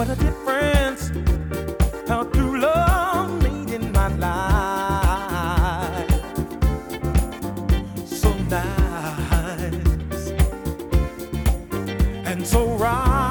What a difference how true love made in my life. So nice and so right.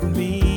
with me.